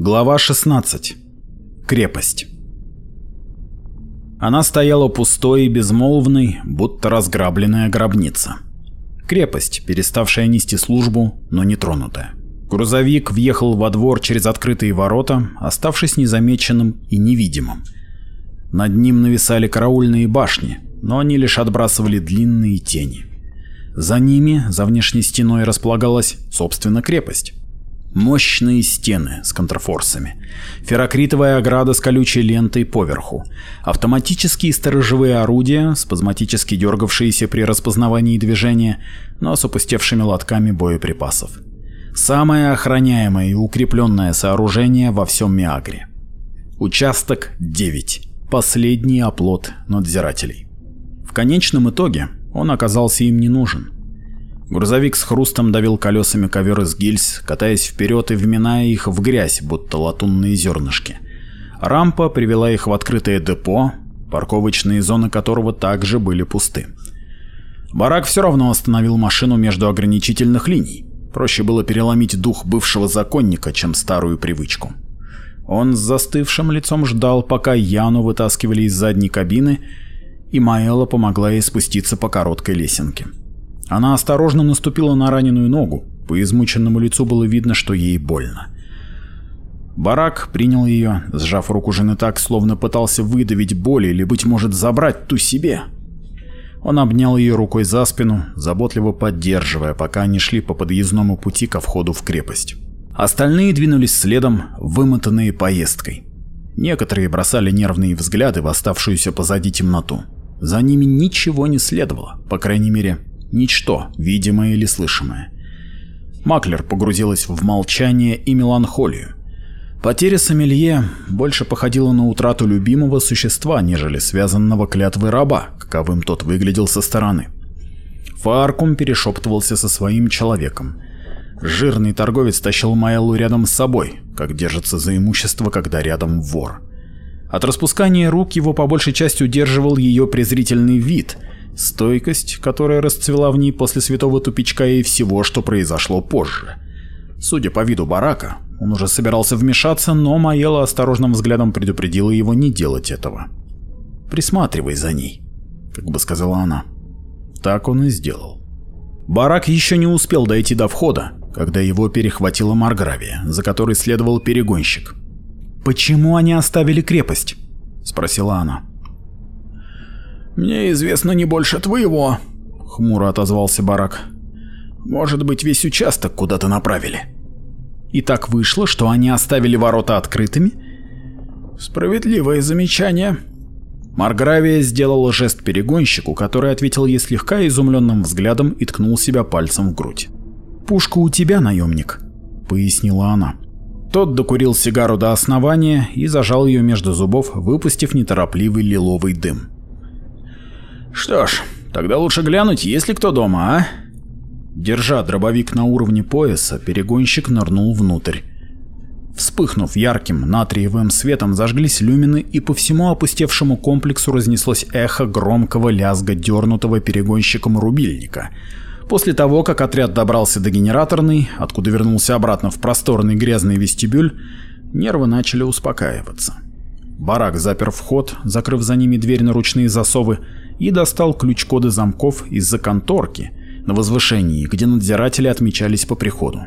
Глава 16. Крепость. Она стояла пустой и безмолвной, будто разграбленная гробница. Крепость, переставшая нести службу, но не тронутая. Грузовик въехал во двор через открытые ворота, оставшись незамеченным и невидимым. Над ним нависали караульные башни, но они лишь отбрасывали длинные тени. За ними, за внешней стеной, располагалась, собственно, крепость. Мощные стены с контрфорсами. Ферокритовая ограда с колючей лентой поверху. Автоматические сторожевые орудия, спазматически дергавшиеся при распознавании движения, но с опустевшими лотками боеприпасов. Самое охраняемое и укрепленное сооружение во всем Миагре. Участок 9. Последний оплот надзирателей. В конечном итоге он оказался им не нужен. Грузовик с хрустом давил колесами ковер из гильз, катаясь вперед и вминая их в грязь, будто латунные зернышки. Рампа привела их в открытое депо, парковочные зоны которого также были пусты. Барак все равно остановил машину между ограничительных линий. Проще было переломить дух бывшего законника, чем старую привычку. Он с застывшим лицом ждал, пока Яну вытаскивали из задней кабины, и Маэла помогла ей спуститься по короткой лесенке. Она осторожно наступила на раненую ногу. По измученному лицу было видно, что ей больно. Барак принял ее, сжав руку жены так, словно пытался выдавить боль или, быть может, забрать ту себе. Он обнял ее рукой за спину, заботливо поддерживая, пока они шли по подъездному пути ко входу в крепость. Остальные двинулись следом, вымотанные поездкой. Некоторые бросали нервные взгляды в оставшуюся позади темноту. За ними ничего не следовало, по крайней мере, Ничто, видимое или слышимое. Маклер погрузилась в молчание и меланхолию. Потеря Сомелье больше походила на утрату любимого существа, нежели связанного клятвой раба, каковым тот выглядел со стороны. Фаркум перешептывался со своим человеком. Жирный торговец тащил Майлу рядом с собой, как держится за имущество, когда рядом вор. От распускания рук его по большей части удерживал ее презрительный вид – Стойкость, которая расцвела в ней после святого тупичка и всего, что произошло позже. Судя по виду барака, он уже собирался вмешаться, но Маела осторожным взглядом предупредила его не делать этого. «Присматривай за ней», — как бы сказала она. Так он и сделал. Барак еще не успел дойти до входа, когда его перехватила Маргравия, за которой следовал перегонщик. «Почему они оставили крепость?» — спросила она. «Мне известно не больше твоего», — хмуро отозвался барак. «Может быть, весь участок куда-то направили». И так вышло, что они оставили ворота открытыми? Справедливое замечание. Маргравия сделала жест перегонщику, который ответил ей слегка изумленным взглядом и ткнул себя пальцем в грудь. «Пушка у тебя, наемник», — пояснила она. Тот докурил сигару до основания и зажал ее между зубов, выпустив неторопливый лиловый дым. Что ж, тогда лучше глянуть, есть ли кто дома, а? Держа дробовик на уровне пояса, перегонщик нырнул внутрь. Вспыхнув ярким натриевым светом, зажглись люмины, и по всему опустевшему комплексу разнеслось эхо громкого лязга дернутого перегонщиком рубильника. После того, как отряд добрался до генераторной, откуда вернулся обратно в просторный грязный вестибюль, нервы начали успокаиваться. Барак запер вход, закрыв за ними дверь на ручные засовы, и достал ключ-коды замков из-за конторки на возвышении, где надзиратели отмечались по приходу.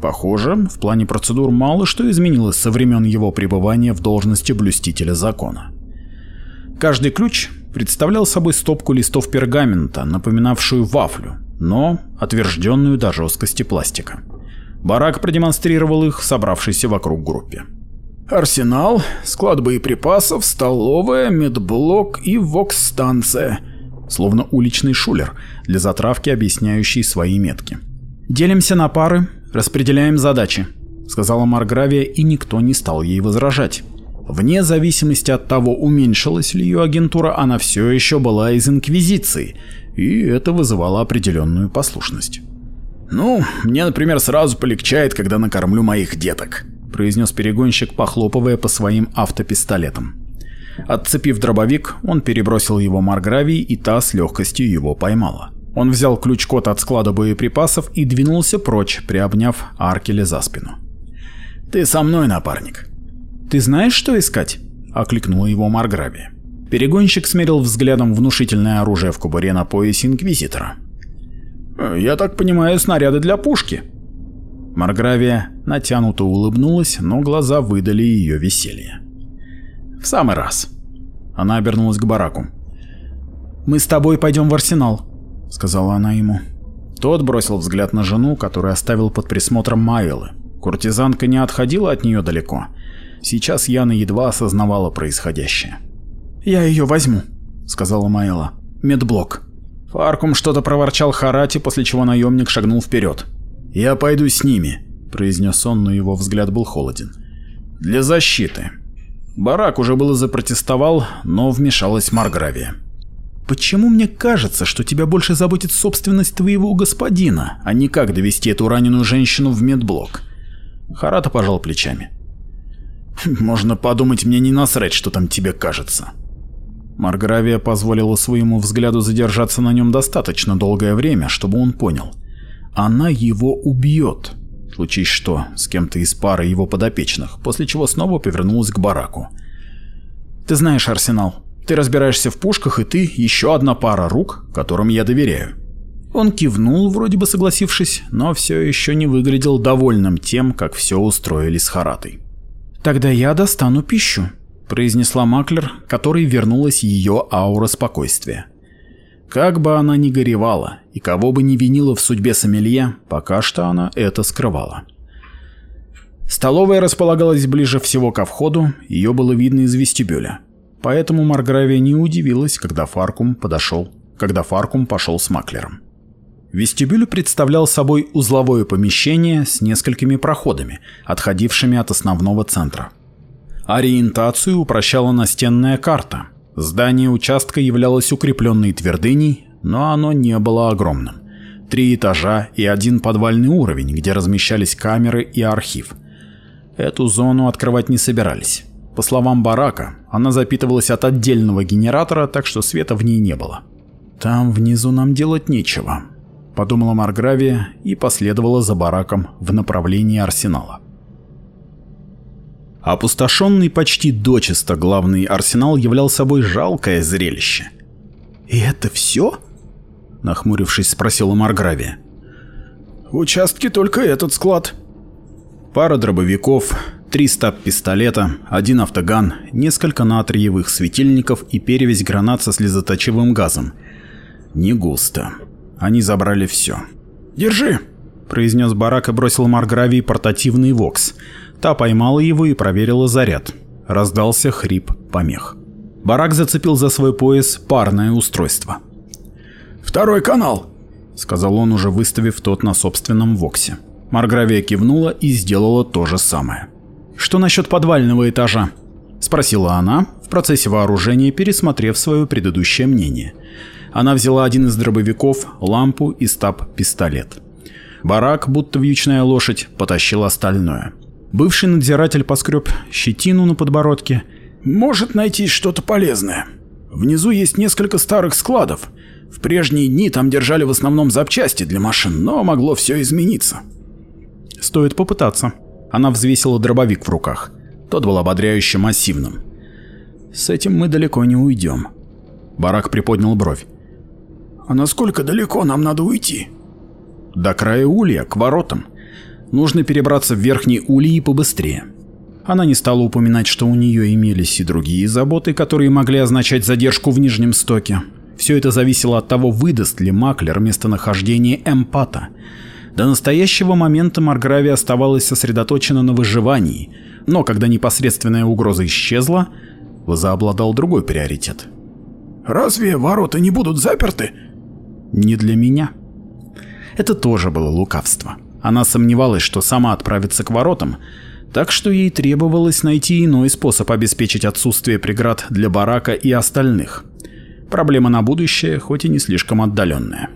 Похоже, в плане процедур мало что изменилось со времен его пребывания в должности блюстителя закона. Каждый ключ представлял собой стопку листов пергамента, напоминавшую вафлю, но отвержденную до жесткости пластика. Барак продемонстрировал их собравшейся вокруг группе. Арсенал, склад боеприпасов, столовая, медблок и вокс-станция. Словно уличный шулер, для затравки объясняющий свои метки. «Делимся на пары, распределяем задачи», — сказала Маргравия, и никто не стал ей возражать. Вне зависимости от того, уменьшилась ли ее агентура, она все еще была из Инквизиции, и это вызывало определенную послушность. «Ну, мне, например, сразу полегчает, когда накормлю моих деток», произнес перегонщик, похлопывая по своим автопистолетам. Отцепив дробовик, он перебросил его Маргравии, и та с легкостью его поймала. Он взял ключ-код от склада боеприпасов и двинулся прочь, приобняв Аркеля за спину. «Ты со мной, напарник!» «Ты знаешь, что искать?» – окликнула его Маргравия. Перегонщик смерил взглядом внушительное оружие в кобуре на поясе Инквизитора. «Я так понимаю, снаряды для пушки», Маргравия натянуто улыбнулась, но глаза выдали ее веселье. «В самый раз!» Она обернулась к бараку. «Мы с тобой пойдем в арсенал», — сказала она ему. Тот бросил взгляд на жену, которую оставил под присмотром Майлы. Куртизанка не отходила от нее далеко. Сейчас Яна едва осознавала происходящее. «Я ее возьму», — сказала Майла. «Медблок». Фаркум что-то проворчал Харати, после чего наемник шагнул вперед. «Я пойду с ними», — произнес он, но его взгляд был холоден. «Для защиты». Барак уже было запротестовал, но вмешалась Маргравия. «Почему мне кажется, что тебя больше заботит собственность твоего господина, а не как довести эту раненую женщину в медблок?» Харата пожал плечами. «Хм, «Можно подумать, мне не насрать, что там тебе кажется». Маргравия позволила своему взгляду задержаться на нем достаточно долгое время, чтобы он понял – она его убьет. Случись что, с кем-то из пары его подопечных, после чего снова повернулась к бараку. «Ты знаешь арсенал. Ты разбираешься в пушках, и ты еще одна пара рук, которым я доверяю». Он кивнул, вроде бы согласившись, но все еще не выглядел довольным тем, как все устроили с Харатой. «Тогда я достану пищу», – произнесла Маклер, которой вернулась ее аура спокойствия. Как бы она ни горевала, и кого бы ни винила в судьбе сомелье, пока что она это скрывала. Столовая располагалась ближе всего ко входу, ее было видно из вестибюля. Поэтому Маргравия не удивилась, когда Фаркум подошел, когда Фаркум пошел с Маклером. Вестибюль представлял собой узловое помещение с несколькими проходами, отходившими от основного центра. Ориентацию упрощала настенная карта. Здание участка являлось укрепленной твердыней, но оно не было огромным. Три этажа и один подвальный уровень, где размещались камеры и архив. Эту зону открывать не собирались. По словам барака, она запитывалась от отдельного генератора, так что света в ней не было. «Там внизу нам делать нечего», — подумала Маргравия и последовала за бараком в направлении арсенала. Опустошенный почти дочисто главный арсенал являл собой жалкое зрелище. «И это все?» — нахмурившись, спросила Марграви. «В участке только этот склад». Пара дробовиков, три стаб-пистолета, один автоган, несколько натриевых светильников и перевесь гранат со слезоточивым газом. Не густо. Они забрали все. «Держи!» – произнес барак и бросил марграви портативный вокс. Та поймала его и проверила заряд. Раздался хрип помех. Барак зацепил за свой пояс парное устройство. «Второй канал!» — сказал он, уже выставив тот на собственном воксе. Маргравия кивнула и сделала то же самое. «Что насчет подвального этажа?» — спросила она, в процессе вооружения пересмотрев свое предыдущее мнение. Она взяла один из дробовиков, лампу и стаб-пистолет. Барак, будто вьючная лошадь, потащил остальное. Бывший надзиратель поскреб щетину на подбородке. «Может найти что-то полезное. Внизу есть несколько старых складов. В прежние дни там держали в основном запчасти для машин, но могло все измениться. Стоит попытаться. Она взвесила дробовик в руках. Тот был ободряюще массивным. С этим мы далеко не уйдем. Барак приподнял бровь. А насколько далеко нам надо уйти? До края улья, к воротам. Нужно перебраться в верхний улей побыстрее. Она не стала упоминать, что у нее имелись и другие заботы, которые могли означать задержку в Нижнем Стоке. Все это зависело от того, выдаст ли маклер местонахождение эмпата. До настоящего момента Марграви оставалась сосредоточена на выживании, но когда непосредственная угроза исчезла, возобладал другой приоритет. «Разве ворота не будут заперты?» «Не для меня». Это тоже было лукавство. Она сомневалась, что сама отправится к воротам, так что ей требовалось найти иной способ обеспечить отсутствие преград для барака и остальных. Проблема на будущее, хоть и не слишком отдаленная.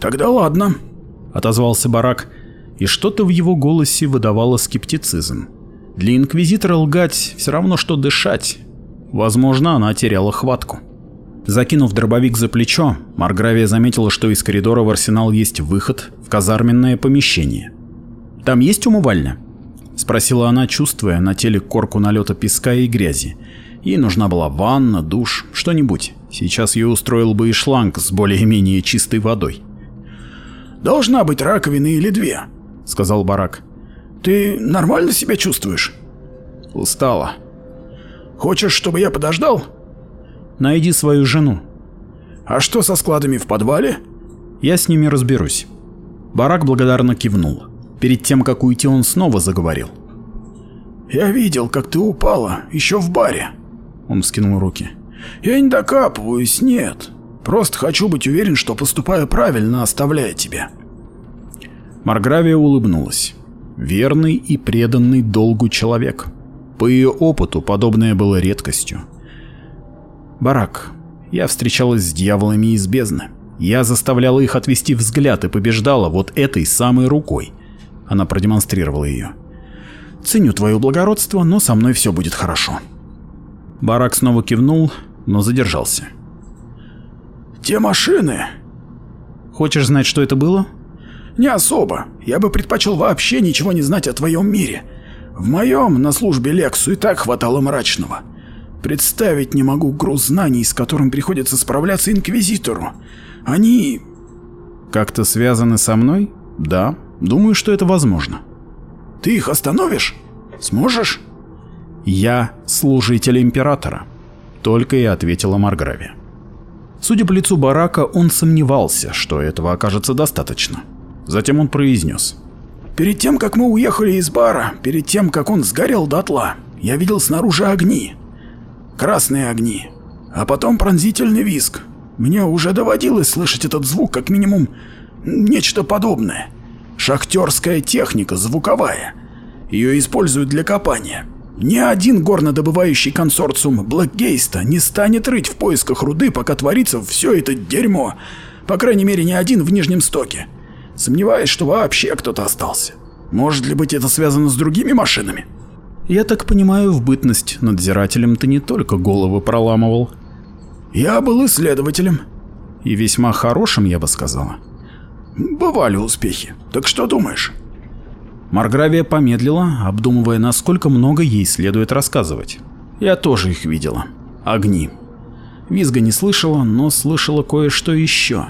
«Тогда ладно», — отозвался Барак, и что-то в его голосе выдавало скептицизм. Для Инквизитора лгать все равно, что дышать. Возможно, она теряла хватку. Закинув дробовик за плечо, Маргравия заметила, что из коридора в арсенал есть выход в казарменное помещение. «Там есть умывальня?» – спросила она, чувствуя на теле корку налета песка и грязи. Ей нужна была ванна, душ, что-нибудь. Сейчас я устроил бы и шланг с более-менее чистой водой. «Должна быть раковина или две», — сказал Барак. «Ты нормально себя чувствуешь?» «Устала». «Хочешь, чтобы я подождал?» «Найди свою жену». «А что со складами в подвале?» «Я с ними разберусь». Барак благодарно кивнул. Перед тем, как уйти, он снова заговорил. «Я видел, как ты упала, еще в баре». Он вскинул руки. Я не докапываюсь, нет. Просто хочу быть уверен, что поступаю правильно, оставляя тебя. Маргравия улыбнулась. Верный и преданный долгу человек. По ее опыту подобное было редкостью. Барак. Я встречалась с дьяволами из бездны. Я заставляла их отвести взгляд и побеждала вот этой самой рукой. Она продемонстрировала ее. «Ценю твое благородство, но со мной все будет хорошо». Барак снова кивнул, но задержался. «Те машины!» «Хочешь знать, что это было?» «Не особо. Я бы предпочел вообще ничего не знать о твоем мире. В моем на службе Лексу и так хватало мрачного. Представить не могу груз знаний, с которым приходится справляться Инквизитору. Они...» «Как-то связаны со мной?» «Да. Думаю, что это возможно». «Ты их остановишь? Сможешь?» «Я служитель Императора». Только и ответила Марграве. Судя по лицу барака, он сомневался, что этого окажется достаточно. Затем он произнес. «Перед тем, как мы уехали из бара, перед тем, как он сгорел дотла, я видел снаружи огни. Красные огни. А потом пронзительный визг. Мне уже доводилось слышать этот звук, как минимум, нечто подобное. Шахтерская техника, звуковая. Ее используют для копания. Ни один горнодобывающий консорциум Блэкгейста не станет рыть в поисках руды, пока творится все это дерьмо. По крайней мере, ни один в Нижнем Стоке. Сомневаюсь, что вообще кто-то остался. Может ли быть это связано с другими машинами? Я так понимаю, в бытность надзирателем ты не только головы проламывал. Я был исследователем. И весьма хорошим, я бы сказала. Бывали успехи. Так что думаешь? Маргравия помедлила, обдумывая, насколько много ей следует рассказывать. Я тоже их видела. Огни. Визга не слышала, но слышала кое-что еще.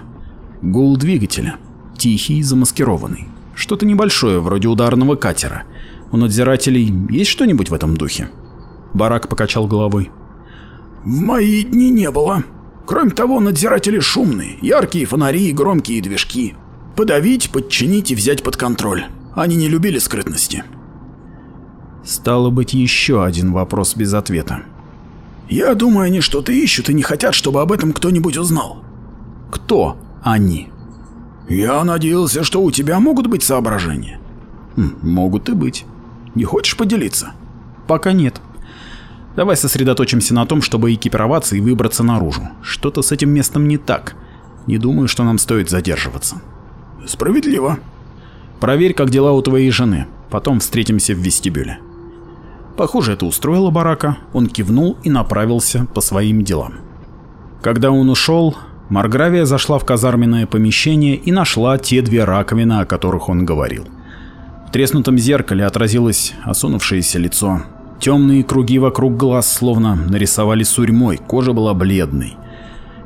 Гул двигателя. Тихий, замаскированный. Что-то небольшое, вроде ударного катера. У надзирателей есть что-нибудь в этом духе? Барак покачал головой. «В мои дни не было. Кроме того, надзиратели шумные, яркие фонари и громкие движки. Подавить, подчинить и взять под контроль. Они не любили скрытности. Стало быть, еще один вопрос без ответа. Я думаю, они что-то ищут и не хотят, чтобы об этом кто-нибудь узнал. Кто они? Я надеялся, что у тебя могут быть соображения. Хм, могут и быть. Не хочешь поделиться? Пока нет. Давай сосредоточимся на том, чтобы экипироваться и выбраться наружу. Что-то с этим местом не так. Не думаю, что нам стоит задерживаться. Справедливо. Проверь, как дела у твоей жены. Потом встретимся в вестибюле. Похоже, это устроило барака. Он кивнул и направился по своим делам. Когда он ушел, Маргравия зашла в казарменное помещение и нашла те две раковины, о которых он говорил. В треснутом зеркале отразилось осунувшееся лицо. Темные круги вокруг глаз словно нарисовали сурьмой, кожа была бледной.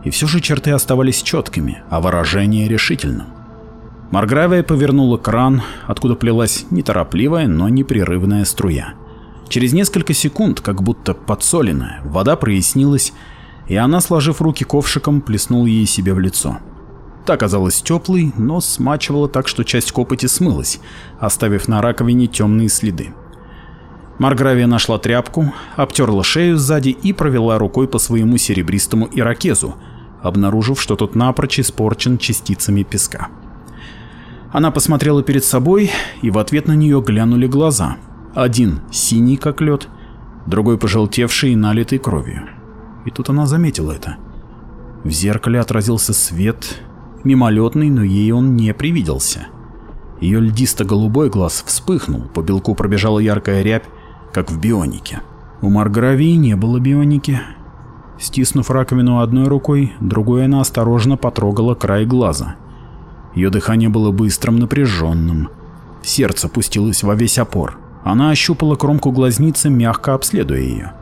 И все же черты оставались четкими, а выражение решительным. Маргравия повернула кран, откуда плелась неторопливая, но непрерывная струя. Через несколько секунд, как будто подсоленная, вода прояснилась, и она, сложив руки ковшиком, плеснула ей себе в лицо. Та оказалась теплой, но смачивала так, что часть копоти смылась, оставив на раковине темные следы. Маргравия нашла тряпку, обтерла шею сзади и провела рукой по своему серебристому ирокезу, обнаружив, что тот напрочь испорчен частицами песка. Она посмотрела перед собой, и в ответ на нее глянули глаза. Один синий, как лед, другой пожелтевший и налитый кровью. И тут она заметила это. В зеркале отразился свет, мимолетный, но ей он не привиделся. Ее льдисто-голубой глаз вспыхнул, по белку пробежала яркая рябь, как в бионике. У Маргравии не было бионики. Стиснув раковину одной рукой, другой она осторожно потрогала край глаза. Ее дыхание было быстрым, напряженным. Сердце пустилось во весь опор. Она ощупала кромку глазницы, мягко обследуя ее.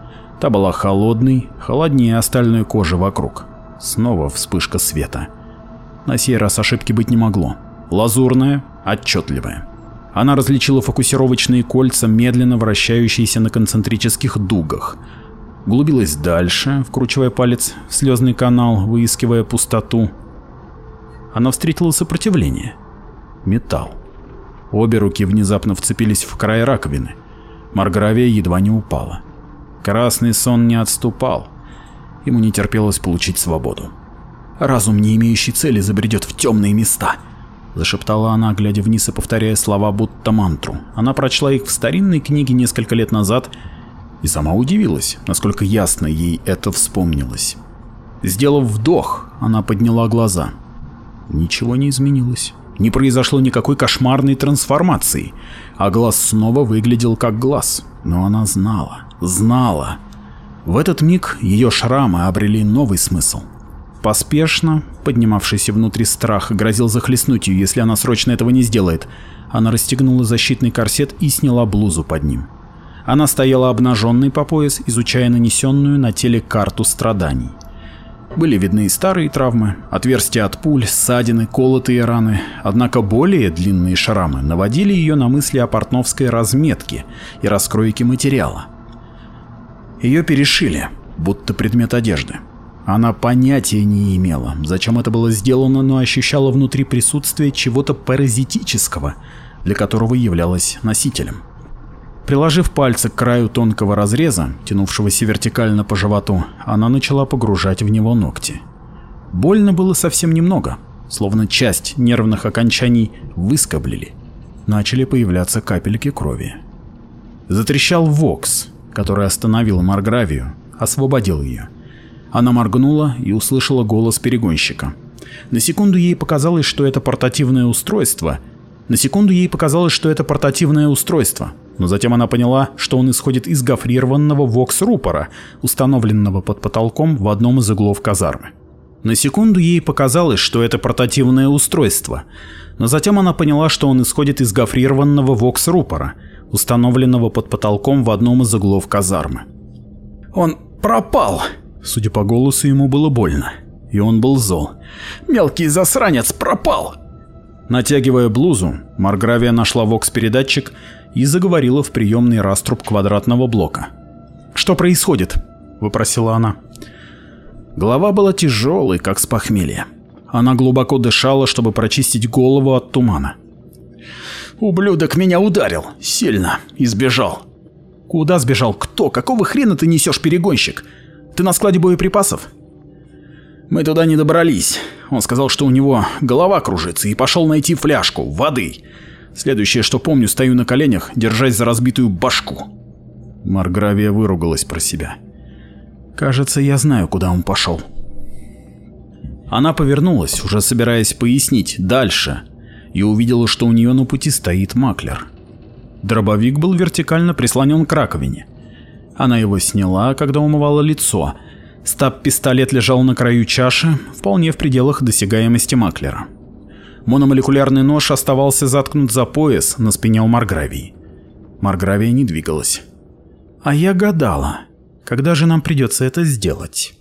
Та была холодной, холоднее остальной кожи вокруг. Снова вспышка света. На сей раз ошибки быть не могло. Лазурная, отчетливая. Она различила фокусировочные кольца, медленно вращающиеся на концентрических дугах. Глубилась дальше, вкручивая палец в слезный канал, выискивая пустоту, она встретила сопротивление. Металл. Обе руки внезапно вцепились в край раковины. Маргравия едва не упала. Красный сон не отступал. Ему не терпелось получить свободу. «Разум, не имеющий цели, забредет в темные места», — зашептала она, глядя вниз и повторяя слова, будто мантру. Она прочла их в старинной книге несколько лет назад и сама удивилась, насколько ясно ей это вспомнилось. Сделав вдох, она подняла глаза. Ничего не изменилось. Не произошло никакой кошмарной трансформации, а глаз снова выглядел как глаз. Но она знала, знала. В этот миг ее шрамы обрели новый смысл. Поспешно, поднимавшийся внутри страх, грозил захлестнуть ее, если она срочно этого не сделает. Она расстегнула защитный корсет и сняла блузу под ним. Она стояла обнаженной по пояс, изучая нанесенную на теле карту страданий. Были видны и старые травмы, отверстия от пуль, ссадины, колотые раны, однако более длинные шрамы наводили ее на мысли о портновской разметке и раскройке материала. Ее перешили, будто предмет одежды. Она понятия не имела, зачем это было сделано, но ощущала внутри присутствие чего-то паразитического, для которого являлась носителем. Приложив пальцы к краю тонкого разреза, тянувшегося вертикально по животу, она начала погружать в него ногти. Больно было совсем немного, словно часть нервных окончаний выскоблили. Начали появляться капельки крови. Затрещал Вокс, который остановил Маргравию, освободил ее. Она моргнула и услышала голос перегонщика. На секунду ей показалось, что это портативное устройство. На секунду ей показалось, что это портативное устройство, но затем она поняла, что он исходит из гофрированного вокс-рупора, установленного под потолком в одном из углов казармы. На секунду ей показалось, что это портативное устройство, но затем она поняла, что он исходит из гофрированного вокс-рупора, установленного под потолком в одном из углов казармы. «Он пропал!» Судя по голосу, ему было больно, и он был зол. «Мелкий засранец пропал!» Натягивая блузу, Маргравия нашла вокс-передатчик и заговорила в приемный раструб квадратного блока. «Что происходит?» – выпросила она. Голова была тяжелой, как с похмелья. Она глубоко дышала, чтобы прочистить голову от тумана. «Ублюдок меня ударил! Сильно! И сбежал!» «Куда сбежал? Кто? Какого хрена ты несешь, перегонщик? Ты на складе боеприпасов?» Мы туда не добрались. Он сказал, что у него голова кружится и пошел найти фляжку воды. Следующее, что помню, стою на коленях, держась за разбитую башку. Маргравия выругалась про себя. Кажется, я знаю, куда он пошел. Она повернулась, уже собираясь пояснить дальше, и увидела, что у нее на пути стоит маклер. Дробовик был вертикально прислонен к раковине. Она его сняла, когда умывала лицо, Стаб-пистолет лежал на краю чаши, вполне в пределах досягаемости Маклера. Мономолекулярный нож оставался заткнут за пояс на спине у Маргравии. Маргравия не двигалась. «А я гадала, когда же нам придется это сделать?»